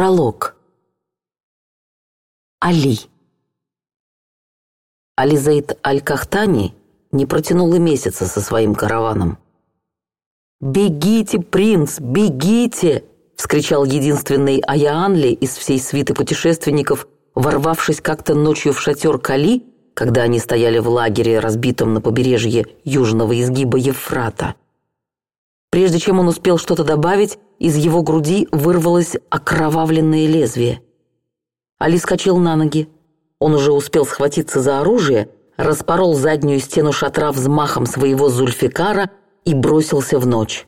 Пролог. Али. Ализейд Аль-Кахтани не протянул и месяца со своим караваном. «Бегите, принц, бегите!» — вскричал единственный Аяанли из всей свиты путешественников, ворвавшись как-то ночью в шатер Кали, когда они стояли в лагере, разбитом на побережье южного изгиба Евфрата. Прежде чем он успел что-то добавить, из его груди вырвалось окровавленное лезвие. Али скачал на ноги. Он уже успел схватиться за оружие, распорол заднюю стену шатра взмахом своего зульфикара и бросился в ночь.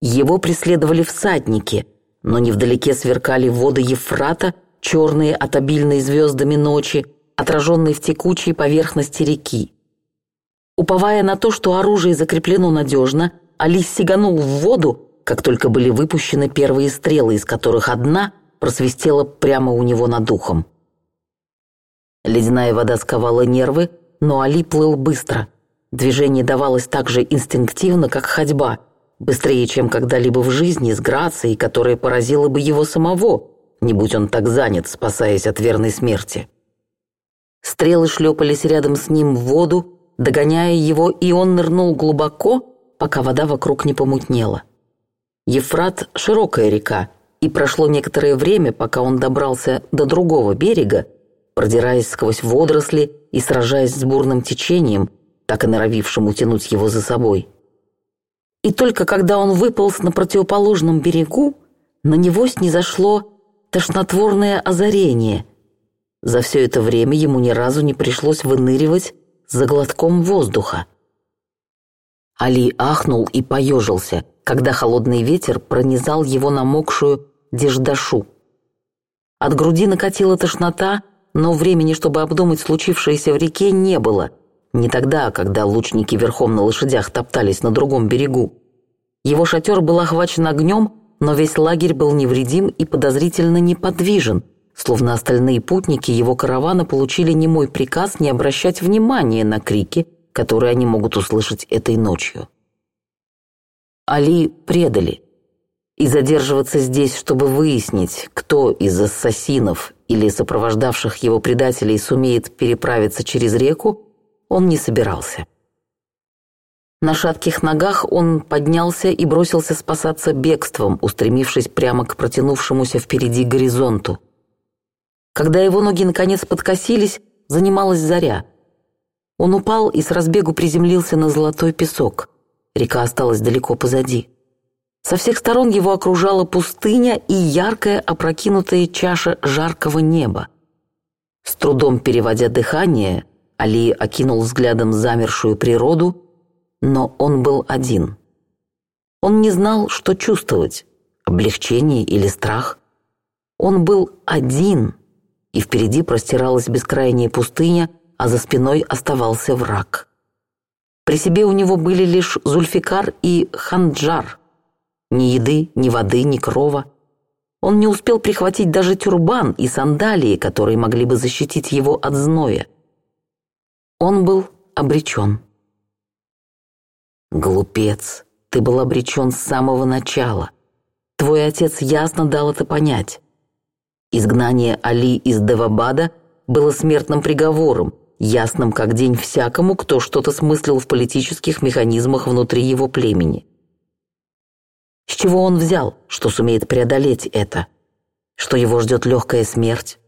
Его преследовали всадники, но невдалеке сверкали воды Ефрата, черные от обильной звездами ночи, отраженные в текучей поверхности реки. Уповая на то, что оружие закреплено надежно, Али сиганул в воду, как только были выпущены первые стрелы, из которых одна просвистела прямо у него над ухом. Ледяная вода сковала нервы, но Али плыл быстро. Движение давалось так же инстинктивно, как ходьба, быстрее, чем когда-либо в жизни, с грацией, которая поразила бы его самого, не будь он так занят, спасаясь от верной смерти. Стрелы шлепались рядом с ним в воду, догоняя его, и он нырнул глубоко, пока вода вокруг не помутнела. Ефрат – широкая река, и прошло некоторое время, пока он добрался до другого берега, продираясь сквозь водоросли и сражаясь с бурным течением, так и норовившим утянуть его за собой. И только когда он выполз на противоположном берегу, на него снизошло тошнотворное озарение. За все это время ему ни разу не пришлось выныривать за глотком воздуха. Али ахнул и поежился, когда холодный ветер пронизал его намокшую деждашу. От груди накатила тошнота, но времени, чтобы обдумать случившееся в реке, не было. Не тогда, когда лучники верхом на лошадях топтались на другом берегу. Его шатер был охвачен огнем, но весь лагерь был невредим и подозрительно неподвижен, словно остальные путники его каравана получили немой приказ не обращать внимания на крики которые они могут услышать этой ночью. Али предали, и задерживаться здесь, чтобы выяснить, кто из ассасинов или сопровождавших его предателей сумеет переправиться через реку, он не собирался. На шатких ногах он поднялся и бросился спасаться бегством, устремившись прямо к протянувшемуся впереди горизонту. Когда его ноги наконец подкосились, занималась заря — он упал и с разбегу приземлился на золотой песок. Река осталась далеко позади. Со всех сторон его окружала пустыня и яркая опрокинутая чаша жаркого неба. С трудом переводя дыхание, Али окинул взглядом замершую природу, но он был один. Он не знал, что чувствовать – облегчение или страх. Он был один, и впереди простиралась бескрайняя пустыня, а за спиной оставался враг. При себе у него были лишь Зульфикар и Ханджар. Ни еды, ни воды, ни крова. Он не успел прихватить даже тюрбан и сандалии, которые могли бы защитить его от зноя. Он был обречен. «Глупец, ты был обречен с самого начала. Твой отец ясно дал это понять. Изгнание Али из Девабада было смертным приговором, ясным как день всякому, кто что-то смыслил в политических механизмах внутри его племени. С чего он взял, что сумеет преодолеть это? Что его ждет легкая смерть?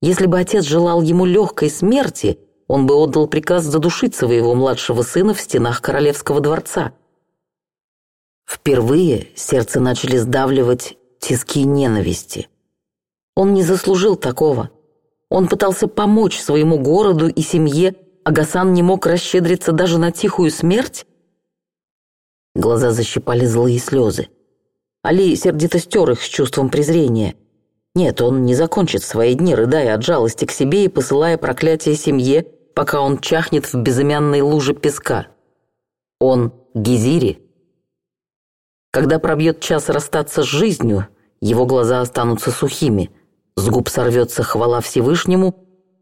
Если бы отец желал ему легкой смерти, он бы отдал приказ задушить своего младшего сына в стенах королевского дворца. Впервые сердце начали сдавливать тиски ненависти. Он не заслужил такого – он пытался помочь своему городу и семье, а Гасан не мог расщедриться даже на тихую смерть? Глаза защипали злые слезы. Али сердито стер их с чувством презрения. Нет, он не закончит свои дни, рыдая от жалости к себе и посылая проклятие семье, пока он чахнет в безымянной луже песка. Он Гизири. Когда пробьет час расстаться с жизнью, его глаза останутся сухими – с губ сорвется хвала Всевышнему,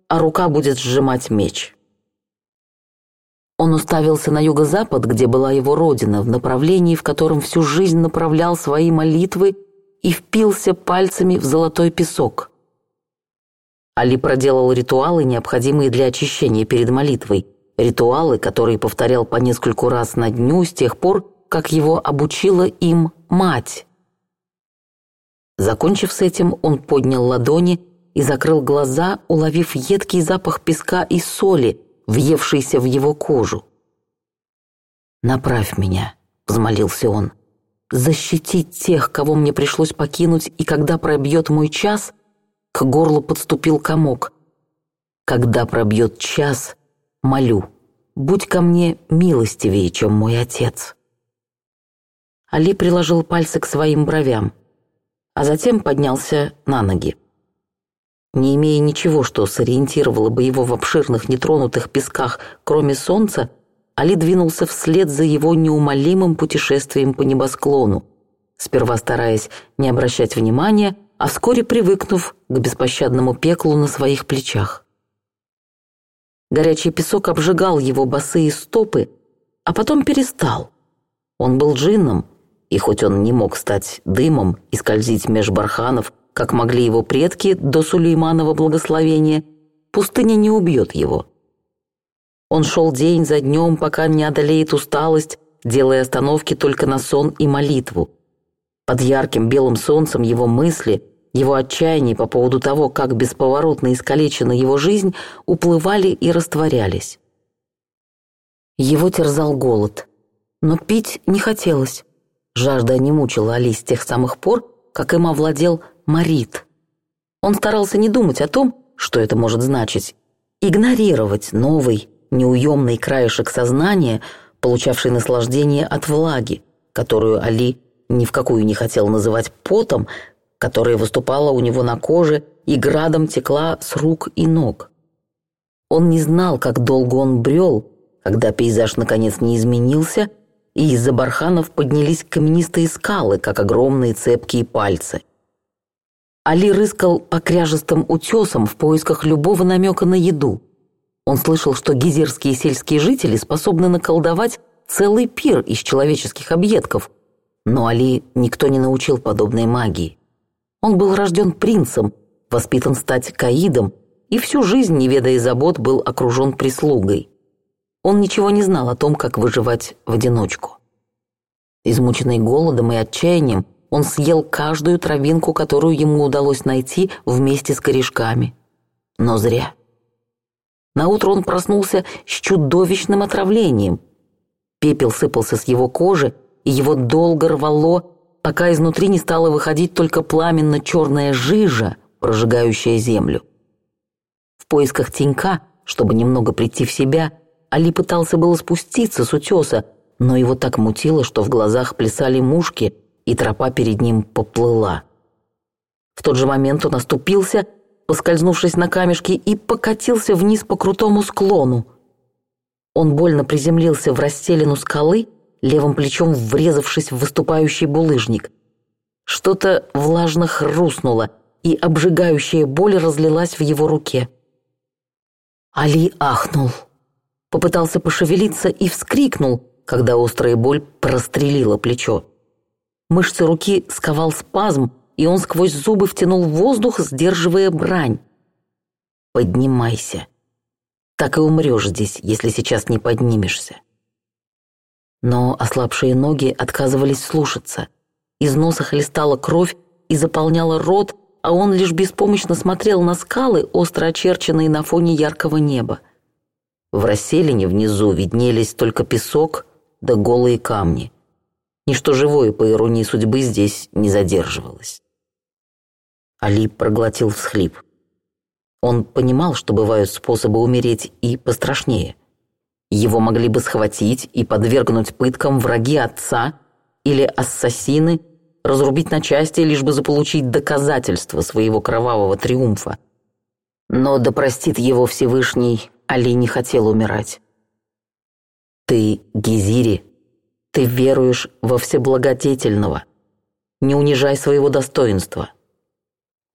а рука будет сжимать меч. Он уставился на юго-запад, где была его родина, в направлении, в котором всю жизнь направлял свои молитвы и впился пальцами в золотой песок. Али проделал ритуалы, необходимые для очищения перед молитвой, ритуалы, которые повторял по нескольку раз на дню с тех пор, как его обучила им мать. Закончив с этим, он поднял ладони и закрыл глаза, уловив едкий запах песка и соли, въевшийся в его кожу. «Направь меня», — взмолился он. «Защитить тех, кого мне пришлось покинуть, и когда пробьет мой час...» К горлу подступил комок. «Когда пробьет час, молю, будь ко мне милостивее, чем мой отец». Али приложил пальцы к своим бровям а затем поднялся на ноги. Не имея ничего, что сориентировало бы его в обширных нетронутых песках, кроме солнца, Али двинулся вслед за его неумолимым путешествием по небосклону, сперва стараясь не обращать внимания, а вскоре привыкнув к беспощадному пеклу на своих плечах. Горячий песок обжигал его босые стопы, а потом перестал. Он был джинном, и хоть он не мог стать дымом и скользить меж барханов, как могли его предки до Сулейманова благословения, пустыня не убьет его. Он шел день за днем, пока не одолеет усталость, делая остановки только на сон и молитву. Под ярким белым солнцем его мысли, его отчаяние по поводу того, как бесповоротно искалечена его жизнь, уплывали и растворялись. Его терзал голод, но пить не хотелось. Жажда не мучила Али с тех самых пор, как им овладел Марит. Он старался не думать о том, что это может значить. Игнорировать новый, неуемный краешек сознания, получавший наслаждение от влаги, которую Али ни в какую не хотел называть потом, которая выступала у него на коже и градом текла с рук и ног. Он не знал, как долго он брел, когда пейзаж наконец не изменился – и из-за барханов поднялись каменистые скалы, как огромные цепкие пальцы. Али рыскал по кряжестым утесам в поисках любого намека на еду. Он слышал, что гизерские сельские жители способны наколдовать целый пир из человеческих объедков, но Али никто не научил подобной магии. Он был рожден принцем, воспитан стать каидом, и всю жизнь, не ведая забот, был окружен прислугой. Он ничего не знал о том, как выживать в одиночку. Измученный голодом и отчаянием, он съел каждую травинку, которую ему удалось найти вместе с корешками. Но зря. Наутро он проснулся с чудовищным отравлением. Пепел сыпался с его кожи, и его долго рвало, пока изнутри не стало выходить только пламенно-черная жижа, прожигающая землю. В поисках тенька, чтобы немного прийти в себя, Али пытался было спуститься с утеса, но его так мутило, что в глазах плясали мушки, и тропа перед ним поплыла. В тот же момент он оступился, поскользнувшись на камешке, и покатился вниз по крутому склону. Он больно приземлился в расселину скалы, левым плечом врезавшись в выступающий булыжник. Что-то влажно хрустнуло, и обжигающая боль разлилась в его руке. Али ахнул попытался пошевелиться и вскрикнул, когда острая боль прострелила плечо. Мышцы руки сковал спазм, и он сквозь зубы втянул воздух, сдерживая брань. «Поднимайся. Так и умрешь здесь, если сейчас не поднимешься». Но ослабшие ноги отказывались слушаться. Из носа хлестала кровь и заполняла рот, а он лишь беспомощно смотрел на скалы, остро очерченные на фоне яркого неба. В расселине внизу виднелись только песок да голые камни. Ничто живое, по иронии судьбы, здесь не задерживалось. Али проглотил всхлип. Он понимал, что бывают способы умереть и пострашнее. Его могли бы схватить и подвергнуть пыткам враги отца или ассасины, разрубить на части, лишь бы заполучить доказательства своего кровавого триумфа. Но да простит его Всевышний Али не хотел умирать. «Ты Гизири. Ты веруешь во Всеблагодетельного. Не унижай своего достоинства».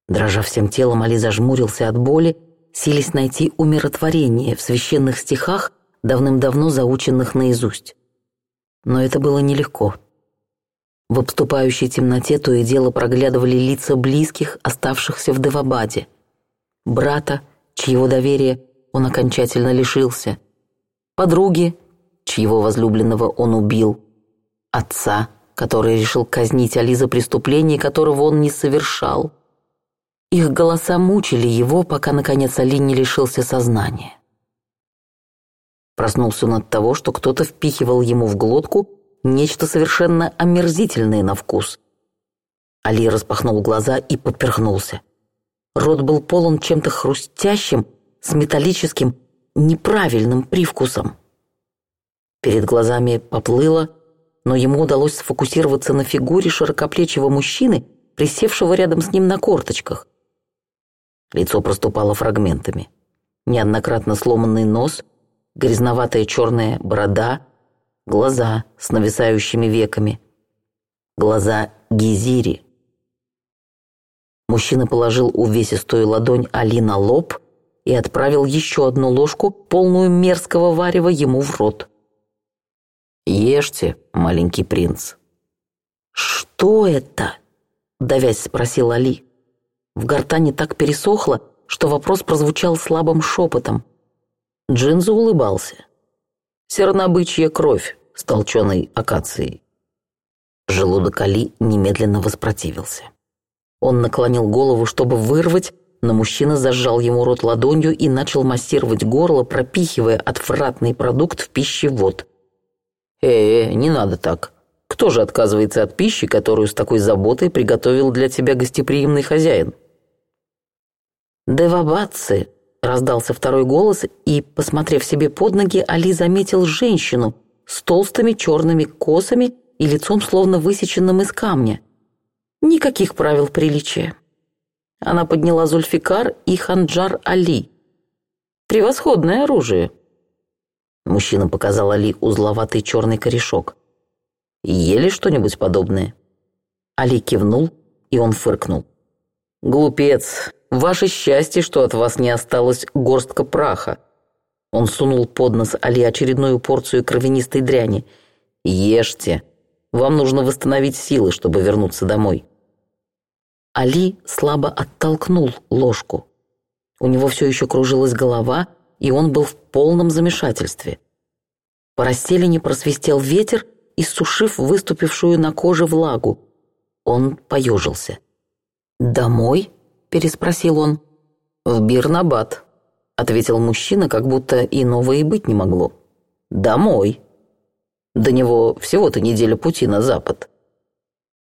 Дрожа всем телом, Али зажмурился от боли, сились найти умиротворение в священных стихах, давным-давно заученных наизусть. Но это было нелегко. В обступающей темноте то и дело проглядывали лица близких, оставшихся в Девабаде. Брата, чьего доверие он окончательно лишился, подруги, чьего возлюбленного он убил, отца, который решил казнить Али за преступление, которого он не совершал. Их голоса мучили его, пока, наконец, Али не лишился сознания. Проснулся он от того, что кто-то впихивал ему в глотку нечто совершенно омерзительное на вкус. Али распахнул глаза и поперхнулся. Рот был полон чем-то хрустящим, с металлическим, неправильным привкусом. Перед глазами поплыло, но ему удалось сфокусироваться на фигуре широкоплечего мужчины, присевшего рядом с ним на корточках. Лицо проступало фрагментами. Неоднократно сломанный нос, грязноватая черная борода, глаза с нависающими веками. Глаза Гизири. Мужчина положил увесистую ладонь Али на лоб — и отправил еще одну ложку, полную мерзкого варева, ему в рот. «Ешьте, маленький принц». «Что это?» – давясь спросил Али. В гортане так пересохло, что вопрос прозвучал слабым шепотом. Джинзу улыбался. «Сернобычья кровь с толченой акацией». Желудок Али немедленно воспротивился. Он наклонил голову, чтобы вырвать, но мужчина зажал ему рот ладонью и начал массировать горло, пропихивая отвратный продукт в пищевод. «Э, э, не надо так. Кто же отказывается от пищи, которую с такой заботой приготовил для тебя гостеприимный хозяин?» «Девабадцы!» – раздался второй голос, и, посмотрев себе под ноги, Али заметил женщину с толстыми черными косами и лицом, словно высеченным из камня. «Никаких правил приличия. Она подняла Зульфикар и Ханджар Али. «Превосходное оружие!» Мужчина показал Али узловатый черный корешок. «Ели что-нибудь подобное?» Али кивнул, и он фыркнул. «Глупец! Ваше счастье, что от вас не осталось горстка праха!» Он сунул под нос Али очередную порцию кровянистой дряни. «Ешьте! Вам нужно восстановить силы, чтобы вернуться домой!» Али слабо оттолкнул ложку. У него все еще кружилась голова, и он был в полном замешательстве. По расселине просвистел ветер, иссушив выступившую на коже влагу. Он поежился. «Домой?» – переспросил он. «В Бирнабад», – ответил мужчина, как будто иного и быть не могло. «Домой». До него всего-то неделя пути на запад.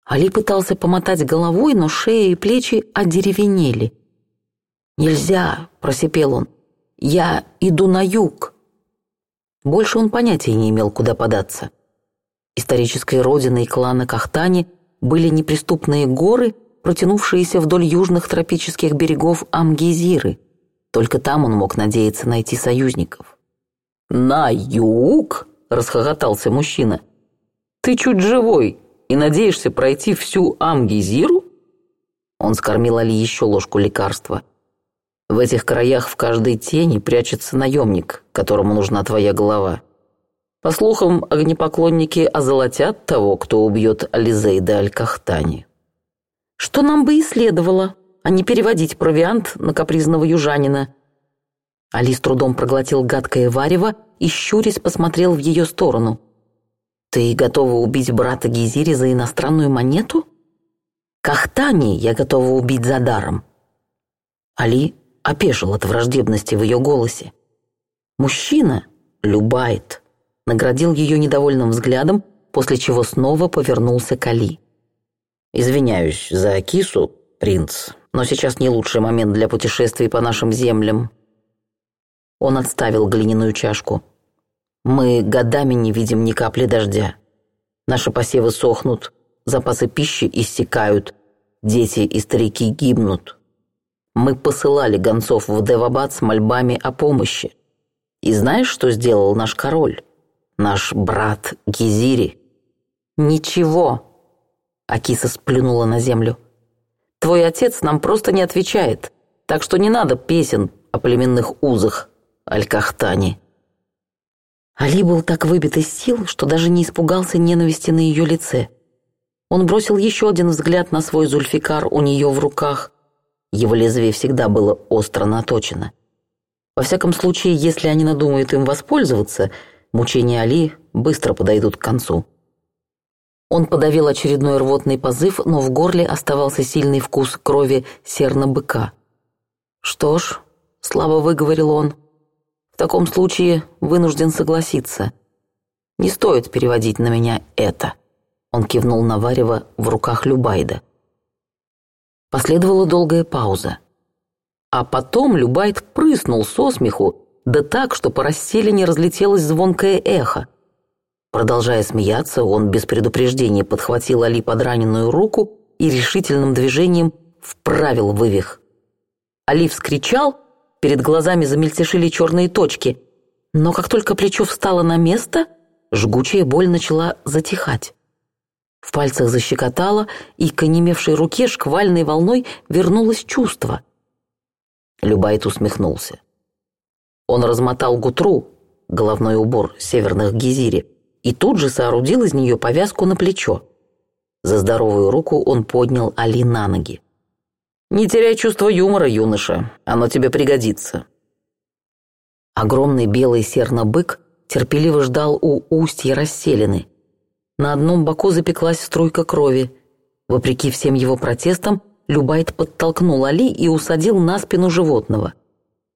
Али пытался помотать головой, но шея и плечи одеревенели. «Нельзя!» – просипел он. «Я иду на юг!» Больше он понятия не имел, куда податься. Исторической родиной клана Кахтани были неприступные горы, протянувшиеся вдоль южных тропических берегов Амгизиры. Только там он мог надеяться найти союзников. «На юг?» – расхохотался мужчина. «Ты чуть живой!» и надеешься пройти всю Амгизиру?» Он скормил Али еще ложку лекарства. «В этих краях в каждой тени прячется наемник, которому нужна твоя голова. По слухам, огнепоклонники озолотят того, кто убьет Ализейда Аль-Кахтани». «Что нам бы и следовало, а не переводить провиант на капризного южанина», Али с трудом проглотил гадкое варево и щурясь посмотрел в ее сторону. «Ты готова убить брата Гизири за иностранную монету?» «Кахтани я готова убить за даром». Али опешил от враждебности в ее голосе. Мужчина, Любайт, наградил ее недовольным взглядом, после чего снова повернулся к Али. «Извиняюсь за кису, принц, но сейчас не лучший момент для путешествий по нашим землям». Он отставил глиняную чашку. Мы годами не видим ни капли дождя. Наши посевы сохнут, запасы пищи иссякают, дети и старики гибнут. Мы посылали гонцов в Девабад с мольбами о помощи. И знаешь, что сделал наш король? Наш брат Гизири. Ничего. Акиса сплюнула на землю. Твой отец нам просто не отвечает, так что не надо песен о племенных узах, Алькахтани. кахтани Али был так выбит из сил, что даже не испугался ненависти на ее лице. Он бросил еще один взгляд на свой зульфикар у нее в руках. Его лезвие всегда было остро наточено. Во всяком случае, если они надумают им воспользоваться, мучения Али быстро подойдут к концу. Он подавил очередной рвотный позыв, но в горле оставался сильный вкус крови серна-быка. «Что ж», — слабо выговорил он, — в таком случае вынужден согласиться. Не стоит переводить на меня это. Он кивнул на Варева в руках Любайда. Последовала долгая пауза. А потом Любайд прыснул со смеху, да так, что по расселине разлетелось звонкое эхо. Продолжая смеяться, он без предупреждения подхватил Али под раненую руку и решительным движением вправил вывих. Али вскричал — перед глазами замельтешили черные точки. Но как только плечо встало на место, жгучая боль начала затихать. В пальцах защекотало, и к онемевшей руке шквальной волной вернулось чувство. Любайт усмехнулся. Он размотал гутру, головной убор северных гизири, и тут же соорудил из нее повязку на плечо. За здоровую руку он поднял Али на ноги. Не теряй чувство юмора, юноша, оно тебе пригодится. Огромный белый сернобык терпеливо ждал у устья расселены. На одном боку запеклась струйка крови. Вопреки всем его протестам, Любайт подтолкнул Али и усадил на спину животного.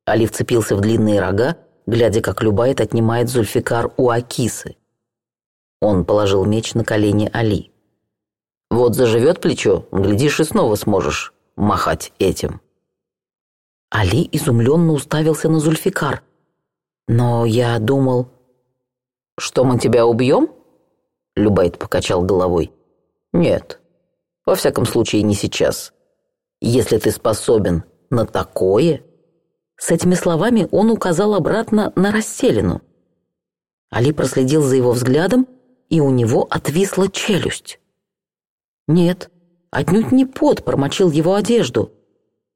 Али вцепился в длинные рога, глядя, как Любайт отнимает Зульфикар у Акисы. Он положил меч на колени Али. «Вот заживет плечо, глядишь, и снова сможешь махать этим». Али изумленно уставился на Зульфикар. «Но я думал...» «Что мы тебя убьем?» Любайт покачал головой. «Нет, во всяком случае не сейчас. Если ты способен на такое...» С этими словами он указал обратно на расселину. Али проследил за его взглядом, и у него отвисла челюсть. «Нет, Отнюдь не пот промочил его одежду.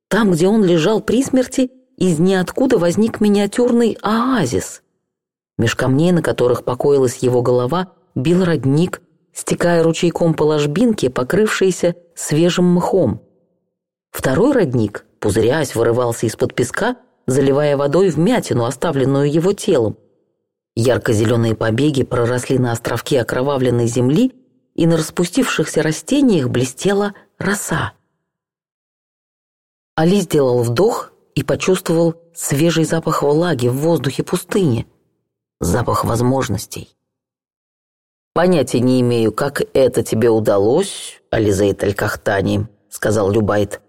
Там, где он лежал при смерти, из ниоткуда возник миниатюрный оазис. Меж камней, на которых покоилась его голова, бил родник, стекая ручейком по ложбинке, покрывшейся свежим мхом. Второй родник, пузырясь, вырывался из-под песка, заливая водой вмятину, оставленную его телом. Ярко-зеленые побеги проросли на островке окровавленной земли, и на распустившихся растениях блестела роса. Али сделал вдох и почувствовал свежий запах влаги в воздухе пустыни, запах возможностей. «Понятия не имею, как это тебе удалось, Ализейт Аль-Кахтани», — сказал Любайт.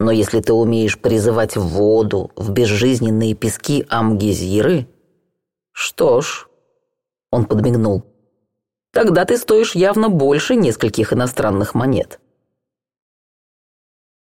«Но если ты умеешь призывать воду, в безжизненные пески Амгизиры...» «Что ж...» — он подмигнул тогда ты стоишь явно больше нескольких иностранных монет.